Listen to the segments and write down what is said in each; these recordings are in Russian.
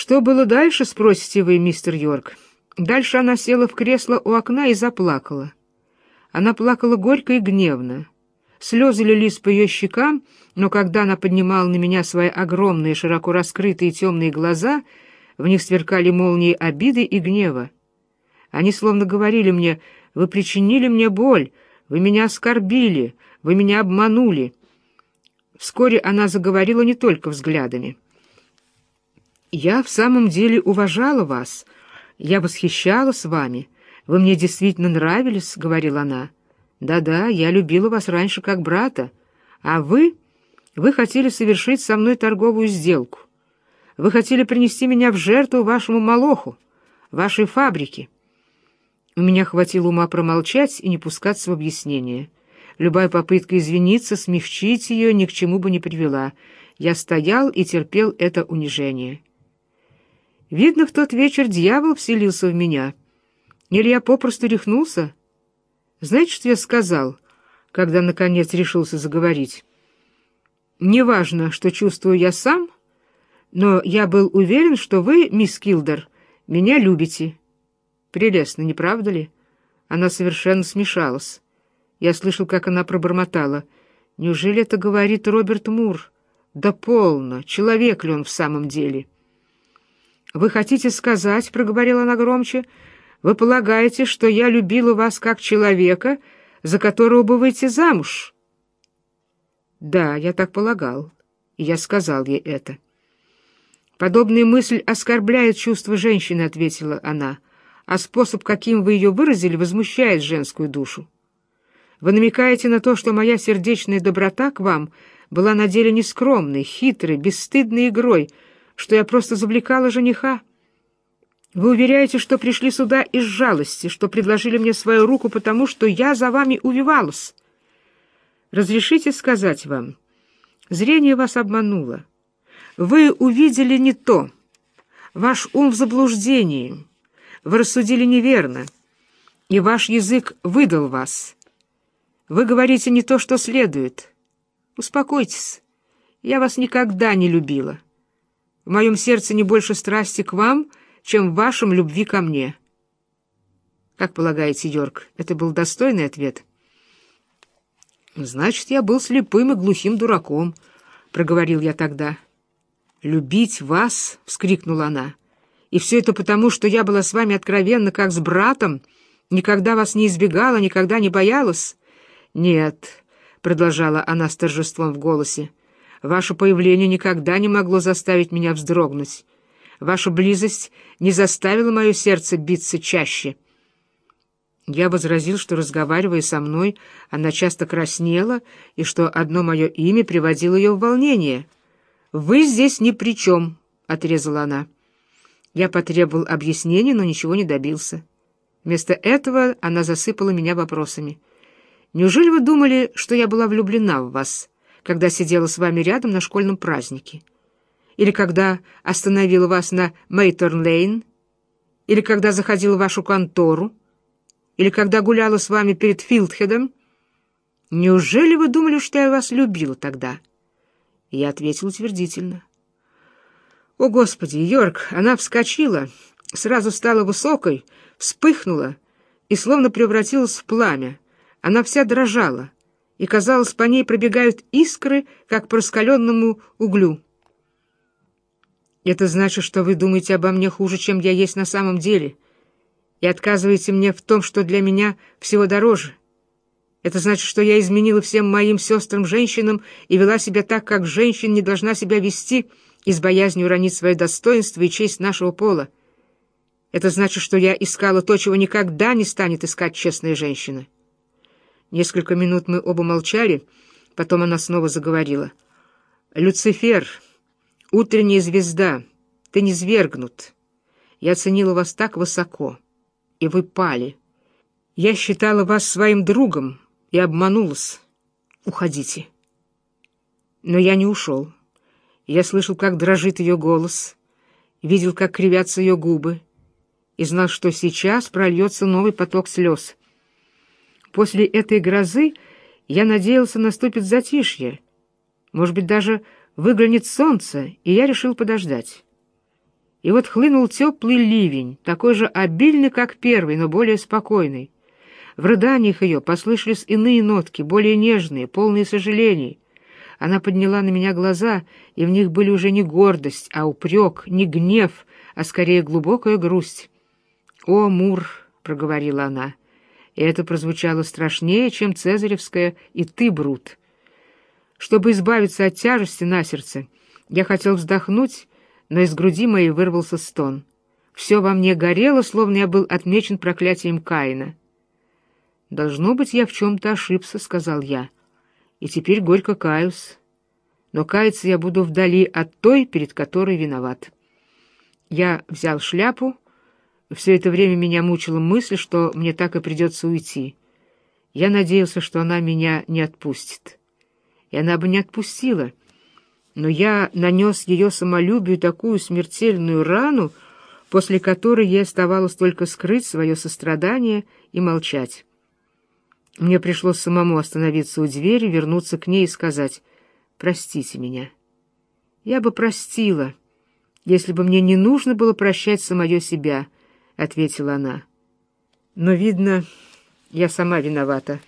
Что было дальше, спросите вы, мистер Йорк? Дальше она села в кресло у окна и заплакала. Она плакала горько и гневно. Слезы лились по ее щекам, но когда она поднимала на меня свои огромные, широко раскрытые темные глаза, в них сверкали молнии обиды и гнева. Они словно говорили мне, «Вы причинили мне боль, вы меня оскорбили, вы меня обманули». Вскоре она заговорила не только взглядами. «Я в самом деле уважала вас, я восхищалась вами, вы мне действительно нравились», — говорила она. «Да-да, я любила вас раньше как брата, а вы...» Вы хотели совершить со мной торговую сделку. Вы хотели принести меня в жертву вашему молоху, вашей фабрике. У меня хватило ума промолчать и не пускаться в объяснение. Любая попытка извиниться, смягчить ее ни к чему бы не привела. Я стоял и терпел это унижение. Видно, в тот вечер дьявол вселился в меня. Или я попросту рехнулся? Знаете, что я сказал, когда, наконец, решился заговорить? Неважно, что чувствую я сам, но я был уверен, что вы, мисс Килдер, меня любите. Прелестно, не правда ли? Она совершенно смешалась. Я слышал, как она пробормотала. Неужели это говорит Роберт Мур? Да полно, человек ли он в самом деле? Вы хотите сказать, — проговорила она громче, — вы полагаете, что я любила вас как человека, за которого бы выйти замуж?» Да, я так полагал, и я сказал ей это. Подобная мысль оскорбляет чувства женщины, ответила она, а способ, каким вы ее выразили, возмущает женскую душу. Вы намекаете на то, что моя сердечная доброта к вам была на деле нескромной, хитрой, бесстыдной игрой, что я просто завлекала жениха. Вы уверяете, что пришли сюда из жалости, что предложили мне свою руку потому, что я за вами увивалась. Разрешите сказать вам, зрение вас обмануло. Вы увидели не то. Ваш ум в заблуждении. Вы рассудили неверно. И ваш язык выдал вас. Вы говорите не то, что следует. Успокойтесь. Я вас никогда не любила. В моем сердце не больше страсти к вам, чем в вашем любви ко мне. Как полагаете, Йорк, это был достойный ответ?» «Значит, я был слепым и глухим дураком», — проговорил я тогда. «Любить вас!» — вскрикнула она. «И все это потому, что я была с вами откровенна, как с братом, никогда вас не избегала, никогда не боялась?» «Нет», — продолжала она с торжеством в голосе, — «ваше появление никогда не могло заставить меня вздрогнуть. Ваша близость не заставила мое сердце биться чаще». Я возразил, что, разговаривая со мной, она часто краснела, и что одно мое имя приводило ее в волнение. «Вы здесь ни при чем», — отрезала она. Я потребовал объяснений, но ничего не добился. Вместо этого она засыпала меня вопросами. «Неужели вы думали, что я была влюблена в вас, когда сидела с вами рядом на школьном празднике? Или когда остановила вас на Мейторн-Лейн? Или когда заходила в вашу контору?» Или когда гуляла с вами перед Филдхедом? Неужели вы думали, что я вас любила тогда?» Я ответил утвердительно. «О, Господи, Йорк!» Она вскочила, сразу стала высокой, вспыхнула и словно превратилась в пламя. Она вся дрожала, и, казалось, по ней пробегают искры, как по раскаленному углю. «Это значит, что вы думаете обо мне хуже, чем я есть на самом деле», и отказываете мне в том, что для меня всего дороже. Это значит, что я изменила всем моим сестрам-женщинам и вела себя так, как женщина не должна себя вести, из боязни уронить свое достоинство и честь нашего пола. Это значит, что я искала то, чего никогда не станет искать честная женщина. Несколько минут мы оба молчали, потом она снова заговорила. «Люцифер, утренняя звезда, ты не свергнут. Я ценила вас так высоко» и вы пали. Я считала вас своим другом и обманулась. Уходите. Но я не ушел. Я слышал, как дрожит ее голос, видел, как кривятся ее губы, и знал, что сейчас прольется новый поток слез. После этой грозы я надеялся, наступит затишье. Может быть, даже выглянет солнце, и я решил подождать. И вот хлынул теплый ливень, такой же обильный, как первый, но более спокойный. В рыданиях ее послышались иные нотки, более нежные, полные сожалений. Она подняла на меня глаза, и в них были уже не гордость, а упрек, не гнев, а скорее глубокая грусть. «О, Мур!» — проговорила она. И это прозвучало страшнее, чем Цезаревская «И ты, Брут!» Чтобы избавиться от тяжести на сердце, я хотел вздохнуть, но из груди моей вырвался стон. Все во мне горело, словно я был отмечен проклятием Каина. «Должно быть, я в чем-то ошибся», — сказал я. «И теперь горько каюсь. Но каяться я буду вдали от той, перед которой виноват». Я взял шляпу. Все это время меня мучила мысль, что мне так и придется уйти. Я надеялся, что она меня не отпустит. И она бы не отпустила — но я нанес ее самолюбию такую смертельную рану, после которой ей оставалось только скрыть свое сострадание и молчать. Мне пришлось самому остановиться у двери, вернуться к ней и сказать «Простите меня». «Я бы простила, если бы мне не нужно было прощать самое себя», — ответила она. «Но, видно, я сама виновата,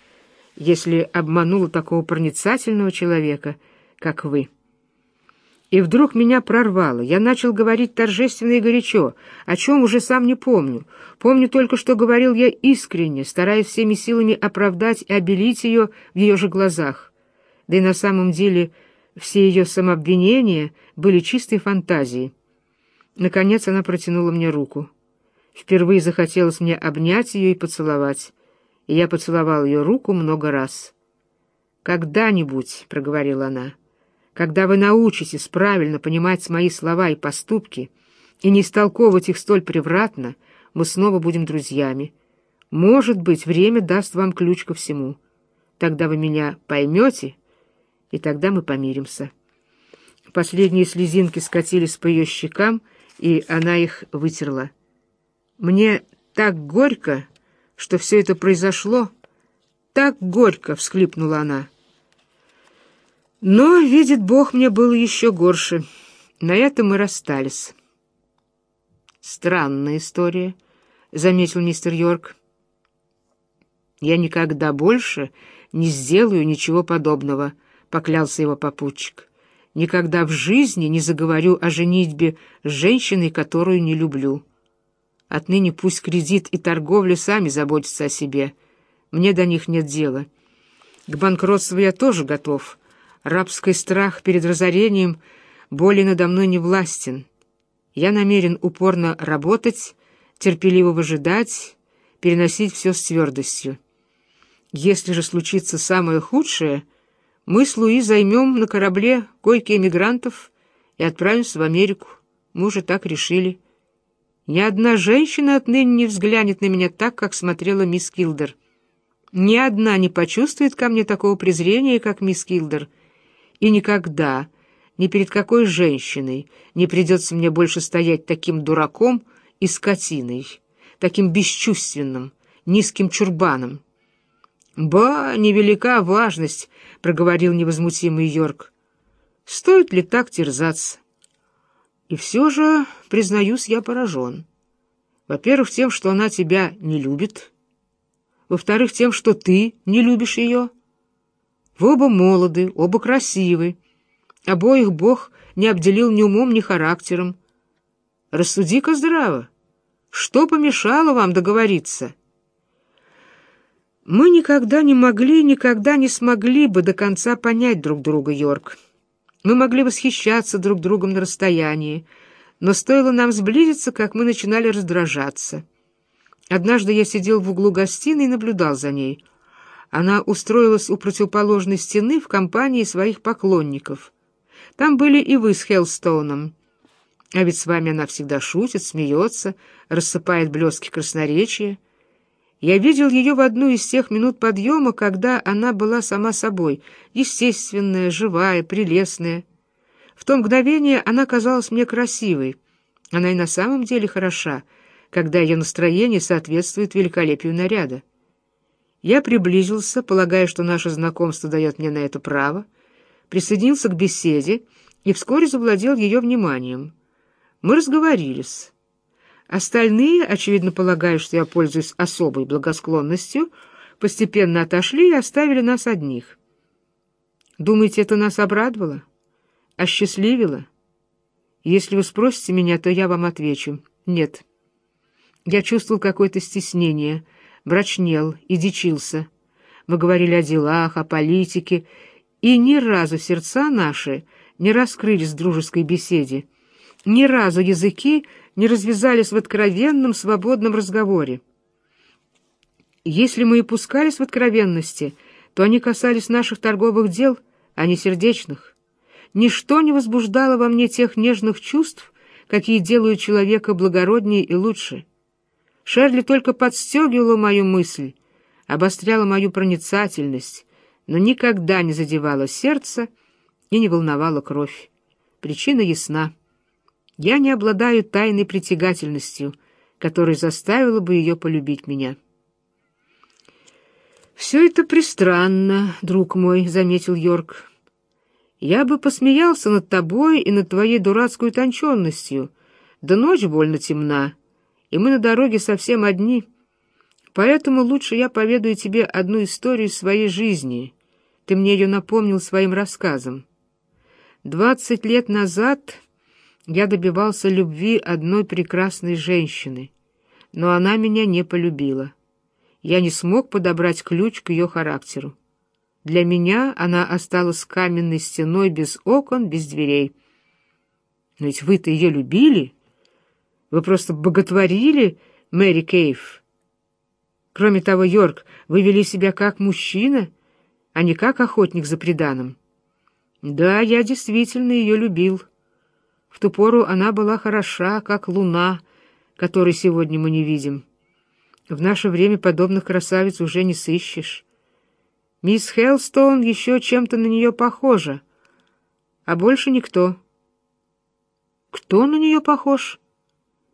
если обманула такого проницательного человека, как вы». И вдруг меня прорвало. Я начал говорить торжественно и горячо, о чем уже сам не помню. Помню только, что говорил я искренне, стараясь всеми силами оправдать и обелить ее в ее же глазах. Да и на самом деле все ее самообвинения были чистой фантазией. Наконец она протянула мне руку. Впервые захотелось мне обнять ее и поцеловать, и я поцеловал ее руку много раз. «Когда-нибудь», — проговорила она, — когда вы научитесь правильно понимать мои слова и поступки и не истолковывать их столь превратно, мы снова будем друзьями. Может быть, время даст вам ключ ко всему. Тогда вы меня поймете, и тогда мы помиримся». Последние слезинки скатились по ее щекам, и она их вытерла. «Мне так горько, что все это произошло. Так горько!» — всхлипнула она. Но, видит Бог, мне было еще горше. На этом мы расстались. «Странная история», — заметил мистер Йорк. «Я никогда больше не сделаю ничего подобного», — поклялся его попутчик. «Никогда в жизни не заговорю о женитьбе с женщиной, которую не люблю. Отныне пусть кредит и торговля сами заботятся о себе. Мне до них нет дела. К банкротству я тоже готов» рабский страх перед разорением более надо мной не властен. Я намерен упорно работать, терпеливо выжидать, переносить все с твердостью. Если же случится самое худшее, мы с Луи займем на корабле койки эмигрантов и отправимся в Америку. Мы уже так решили. Ни одна женщина отныне не взглянет на меня так, как смотрела мисс Килдер. Ни одна не почувствует ко мне такого презрения, как мисс Килдер — и никогда, ни перед какой женщиной не придется мне больше стоять таким дураком и скотиной, таким бесчувственным, низким чурбаном. «Ба, невелика важность», — проговорил невозмутимый Йорк. «Стоит ли так терзаться?» И все же, признаюсь, я поражен. Во-первых, тем, что она тебя не любит. Во-вторых, тем, что ты не любишь ее. Вы оба молоды, оба красивы. Обоих Бог не обделил ни умом, ни характером. Рассуди-ка здраво. Что помешало вам договориться? Мы никогда не могли, никогда не смогли бы до конца понять друг друга, Йорк. Мы могли восхищаться друг другом на расстоянии, но стоило нам сблизиться, как мы начинали раздражаться. Однажды я сидел в углу гостиной и наблюдал за ней — она устроилась у противоположной стены в компании своих поклонников. Там были и вы с Хеллстоуном. А ведь с вами она всегда шутит, смеется, рассыпает блестки красноречия. Я видел ее в одну из тех минут подъема, когда она была сама собой, естественная, живая, прелестная. В то мгновение она казалась мне красивой. Она и на самом деле хороша, когда ее настроение соответствует великолепию наряда. Я приблизился, полагая, что наше знакомство дает мне на это право, присоединился к беседе и вскоре завладел ее вниманием. Мы разговорились. Остальные, очевидно полагая, что я пользуюсь особой благосклонностью, постепенно отошли и оставили нас одних. Думаете, это нас обрадовало? Осчастливило? Если вы спросите меня, то я вам отвечу. Нет. Я чувствовал какое-то стеснение, мрачнел и дичился. Мы говорили о делах, о политике, и ни разу сердца наши не раскрылись в дружеской беседе, ни разу языки не развязались в откровенном, свободном разговоре. Если мы и пускались в откровенности, то они касались наших торговых дел, а не сердечных. Ничто не возбуждало во мне тех нежных чувств, какие делают человека благороднее и лучше. Шерли только подстегивала мою мысль, обостряла мою проницательность, но никогда не задевала сердце и не волновала кровь. Причина ясна. Я не обладаю тайной притягательностью, которая заставила бы ее полюбить меня. «Все это пристранно, друг мой», — заметил Йорк. «Я бы посмеялся над тобой и над твоей дурацкой утонченностью. Да ночь больно темна, и мы на дороге совсем одни. Поэтому лучше я поведаю тебе одну историю своей жизни. Ты мне ее напомнил своим рассказом. Двадцать лет назад я добивался любви одной прекрасной женщины, но она меня не полюбила. Я не смог подобрать ключ к ее характеру. Для меня она осталась каменной стеной без окон, без дверей. Но ведь вы-то ее любили. Вы просто боготворили Мэри Кейв. Кроме того, Йорк, вы вели себя как мужчина, а не как охотник за преданным. Да, я действительно ее любил. В ту пору она была хороша, как луна, которой сегодня мы не видим. В наше время подобных красавиц уже не сыщешь. Мисс Хеллстоун еще чем-то на нее похожа, а больше никто. Кто на нее похож?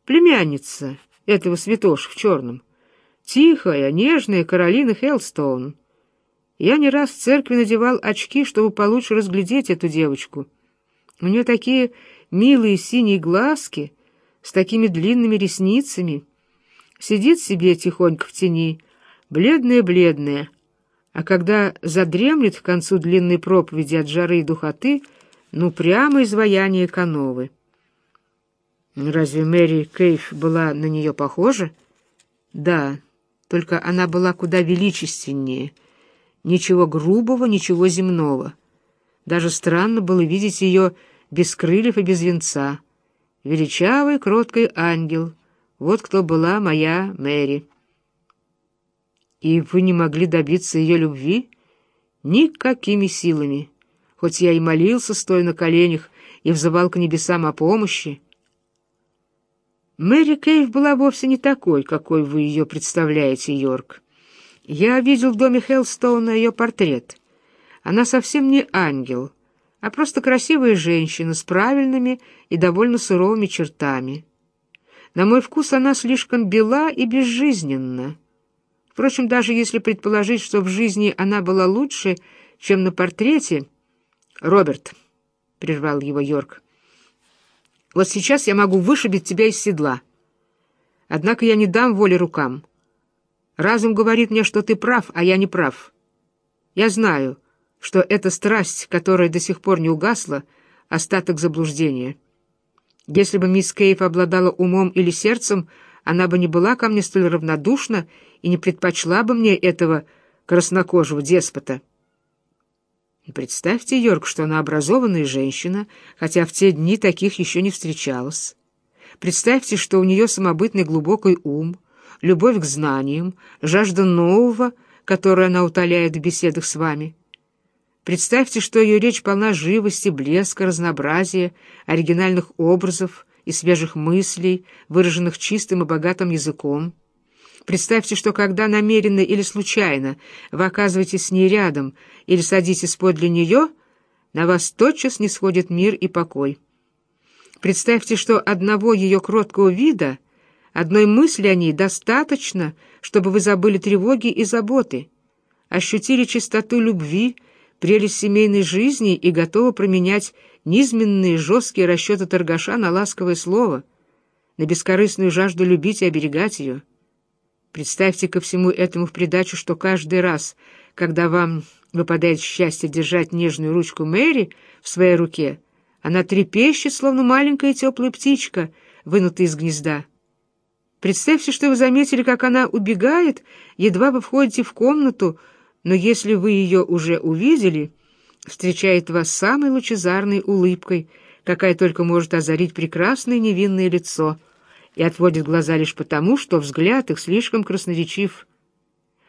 Племянница этого святош в черном. Тихая, нежная Каролина Хеллстоун. Я не раз в церкви надевал очки, чтобы получше разглядеть эту девочку. У нее такие милые синие глазки с такими длинными ресницами. Сидит себе тихонько в тени, бледная-бледная, а когда задремлет к концу длинной проповеди от жары и духоты, ну, прямо изваяние Кановы. Разве Мэри Кейф была на нее похожа? Да, только она была куда величественнее. Ничего грубого, ничего земного. Даже странно было видеть ее без крыльев и без венца. Величавый, кроткий ангел. Вот кто была моя Мэри. И вы не могли добиться ее любви? Никакими силами. Хоть я и молился, стоя на коленях, и взывал к небесам о помощи. Мэри Кейв была вовсе не такой, какой вы ее представляете, Йорк. Я видел в доме Хеллстоуна ее портрет. Она совсем не ангел, а просто красивая женщина с правильными и довольно суровыми чертами. На мой вкус она слишком бела и безжизненна. Впрочем, даже если предположить, что в жизни она была лучше, чем на портрете... «Роберт», — прервал его Йорк, — «вот сейчас я могу вышибить тебя из седла. Однако я не дам воли рукам. Разум говорит мне, что ты прав, а я не прав. Я знаю, что эта страсть, которая до сих пор не угасла, — остаток заблуждения. Если бы мисс Кейв обладала умом или сердцем, она бы не была ко мне столь равнодушна и не предпочла бы мне этого краснокожего деспота. Представьте, Йорк, что она образованная женщина, хотя в те дни таких еще не встречалось. Представьте, что у нее самобытный глубокий ум, любовь к знаниям, жажда нового, которую она утоляет в беседах с вами. Представьте, что ее речь полна живости, блеска, разнообразия, оригинальных образов и свежих мыслей, выраженных чистым и богатым языком. Представьте, что когда намеренно или случайно вы оказываетесь с ней рядом или садитесь подле нее, на вас тотчас не сходит мир и покой. Представьте, что одного ее кроткого вида, одной мысли о ней достаточно, чтобы вы забыли тревоги и заботы, ощутили чистоту любви, прелесть семейной жизни и готова променять низменные жесткие расчеты торгаша на ласковое слово, на бескорыстную жажду любить и оберегать ее. Представьте ко всему этому в придачу, что каждый раз, когда вам выпадает счастье держать нежную ручку Мэри в своей руке, она трепещет, словно маленькая теплая птичка, вынутая из гнезда. Представьте, что вы заметили, как она убегает, едва вы входите в комнату, но если вы ее уже увидели, встречает вас самой лучезарной улыбкой, какая только может озарить прекрасное невинное лицо, и отводит глаза лишь потому, что взгляд их слишком красноречив.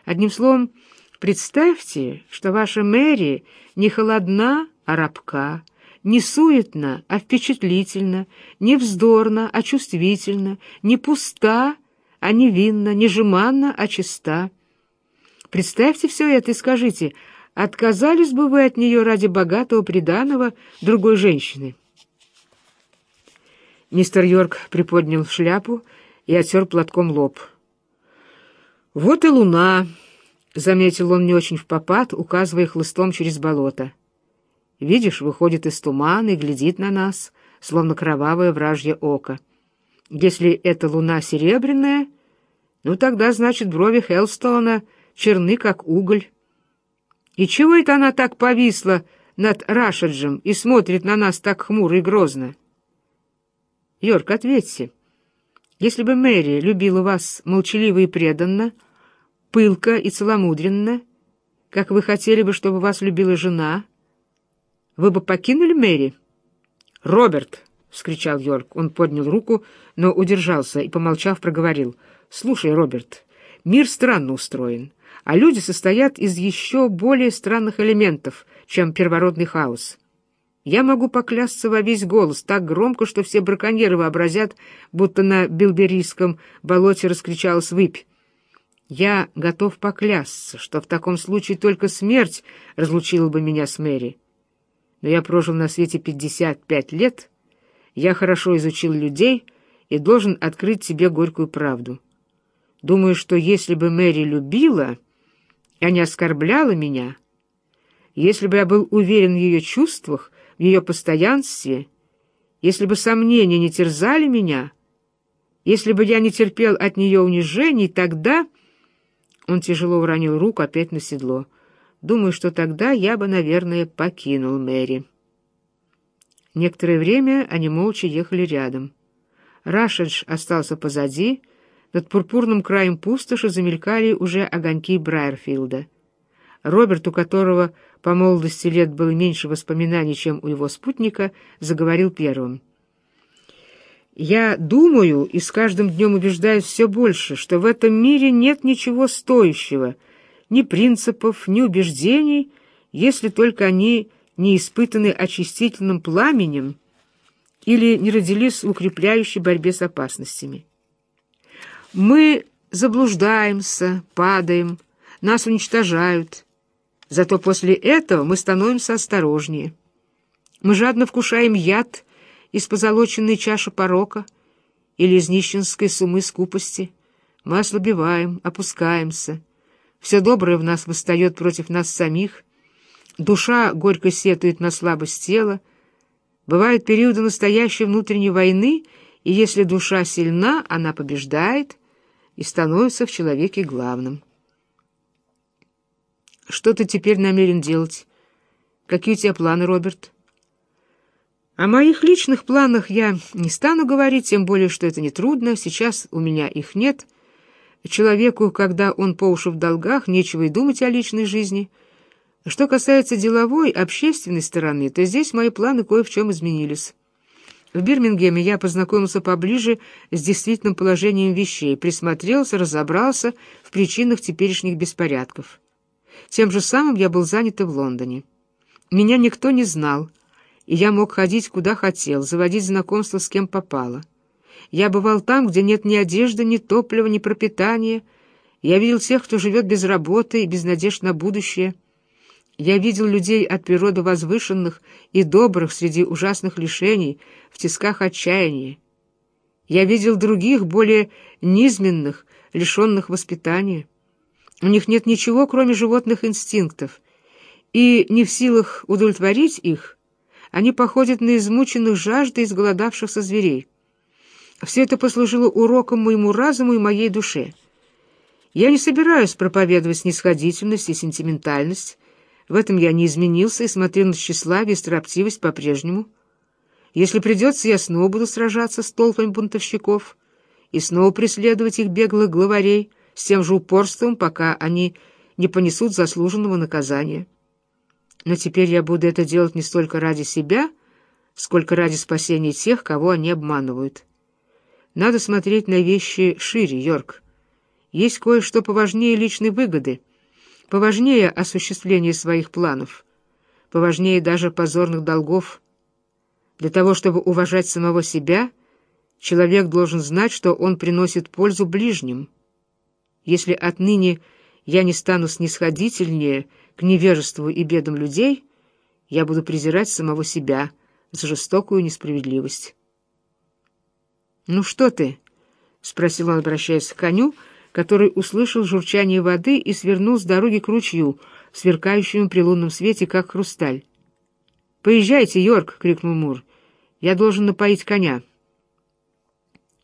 Одним словом, представьте, что ваша Мэри не холодна, а рабка, не суетна, а впечатлительна, не вздорна, а чувствительна, не пуста, а невинна, не жеманна, а чиста. Представьте все это и скажите, отказались бы вы от нее ради богатого приданого другой женщины? Мистер Йорк приподнял шляпу и отер платком лоб. «Вот и луна», — заметил он не очень в попад, указывая хлыстом через болото. Видишь, выходит из тумана и глядит на нас, словно кровавое вражье око. Если эта луна серебряная, ну тогда, значит, брови Хелстона черны, как уголь. И чего это она так повисла над Рашаджем и смотрит на нас так хмуро и грозно? Йорк, ответьте. Если бы Мэри любила вас молчаливо и преданно, пылко и целомудренно, как вы хотели бы, чтобы вас любила жена — вы бы покинули Мэри?» «Роберт!» — вскричал Йорк. Он поднял руку, но удержался и, помолчав, проговорил. «Слушай, Роберт, мир странно устроен, а люди состоят из еще более странных элементов, чем первородный хаос. Я могу поклясться во весь голос так громко, что все браконьеры вообразят, будто на Билберийском болоте раскричалась выпь. Я готов поклясться, что в таком случае только смерть разлучила бы меня с Мэри» но я прожил на свете 55 лет, я хорошо изучил людей и должен открыть тебе горькую правду. Думаю, что если бы Мэри любила, а не оскорбляла меня, если бы я был уверен в ее чувствах, в ее постоянстве, если бы сомнения не терзали меня, если бы я не терпел от нее унижений, тогда... Он тяжело уронил руку опять на седло — Думаю, что тогда я бы, наверное, покинул Мэри. Некоторое время они молча ехали рядом. Рашедж остался позади, над пурпурным краем пустоши замелькали уже огоньки Брайерфилда. Роберт, у которого по молодости лет было меньше воспоминаний, чем у его спутника, заговорил первым. «Я думаю и с каждым днем убеждаюсь все больше, что в этом мире нет ничего стоящего — ни принципов, ни убеждений, если только они не испытаны очистительным пламенем или не родились в укрепляющей борьбе с опасностями. Мы заблуждаемся, падаем, нас уничтожают, зато после этого мы становимся осторожнее. Мы жадно вкушаем яд из позолоченной чаши порока или из нищенской сумы скупости. Мы ослабеваем, опускаемся, все доброе в нас восстает против нас самих, душа горько сетует на слабость тела, бывают периоды настоящей внутренней войны, и если душа сильна, она побеждает и становится в человеке главным. Что ты теперь намерен делать? Какие у тебя планы, Роберт? О моих личных планах я не стану говорить, тем более, что это нетрудно, сейчас у меня их нет — Человеку, когда он по уши в долгах, нечего и думать о личной жизни. Что касается деловой, общественной стороны, то здесь мои планы кое в чем изменились. В Бирмингеме я познакомился поближе с действительным положением вещей, присмотрелся, разобрался в причинах теперешних беспорядков. Тем же самым я был занят и в Лондоне. Меня никто не знал, и я мог ходить куда хотел, заводить знакомства с кем попало. Я бывал там, где нет ни одежды, ни топлива, ни пропитания. Я видел тех, кто живет без работы и без надежд на будущее. Я видел людей от природы возвышенных и добрых среди ужасных лишений, в тисках отчаяния. Я видел других, более низменных, лишенных воспитания. У них нет ничего, кроме животных инстинктов, и не в силах удовлетворить их, Они походят на измученных жаждой изголодавшихся зверей. Все это послужило уроком моему разуму и моей душе. Я не собираюсь проповедовать снисходительность и сентиментальность. В этом я не изменился и смотрю на тщеславие и строптивость по-прежнему. Если придется, я снова буду сражаться с толпами бунтовщиков и снова преследовать их беглых главарей с тем же упорством, пока они не понесут заслуженного наказания. Но теперь я буду это делать не столько ради себя, сколько ради спасения тех, кого они обманывают. Надо смотреть на вещи шире, Йорк. Есть кое-что поважнее личной выгоды, поважнее осуществления своих планов, поважнее даже позорных долгов. Для того, чтобы уважать самого себя, человек должен знать, что он приносит пользу ближним. Если отныне я не стану снисходительнее к невежеству и бедам людей, я буду презирать самого себя за жестокую несправедливость. «Ну что ты?» — спросил он, обращаясь к коню, который услышал журчание воды и свернул с дороги к ручью, сверкающему при лунном свете, как хрусталь. «Поезжайте, Йорк!» — крикнул Мур. «Я должен напоить коня».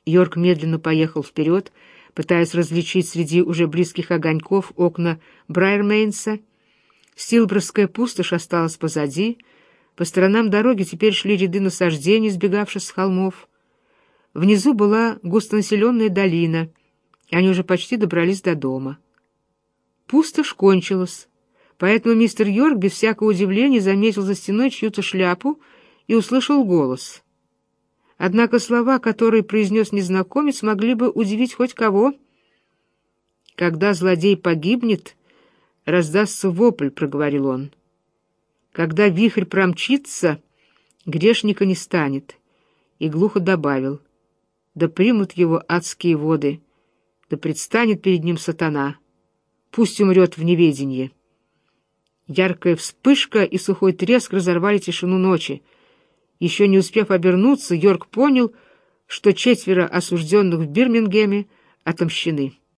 Йорк медленно поехал вперед, пытаясь различить среди уже близких огоньков окна Брайермейнса. Стилбровская пустошь осталась позади. По сторонам дороги теперь шли ряды насаждений, сбегавших с холмов. Внизу была густонаселенная долина. Они уже почти добрались до дома. Пустошь кончилась, поэтому мистер Йорк без всякого удивления заметил за стеной чью-то шляпу и услышал голос. Однако слова, которые произнес незнакомец, могли бы удивить хоть кого. «Когда злодей погибнет, раздастся вопль», — проговорил он. «Когда вихрь промчится, грешника не станет», — и глухо добавил — да примут его адские воды, да предстанет перед ним сатана. Пусть умрет в неведении. Яркая вспышка и сухой треск разорвали тишину ночи. Еще не успев обернуться, Йорк понял, что четверо осужденных в Бирмингеме отомщены.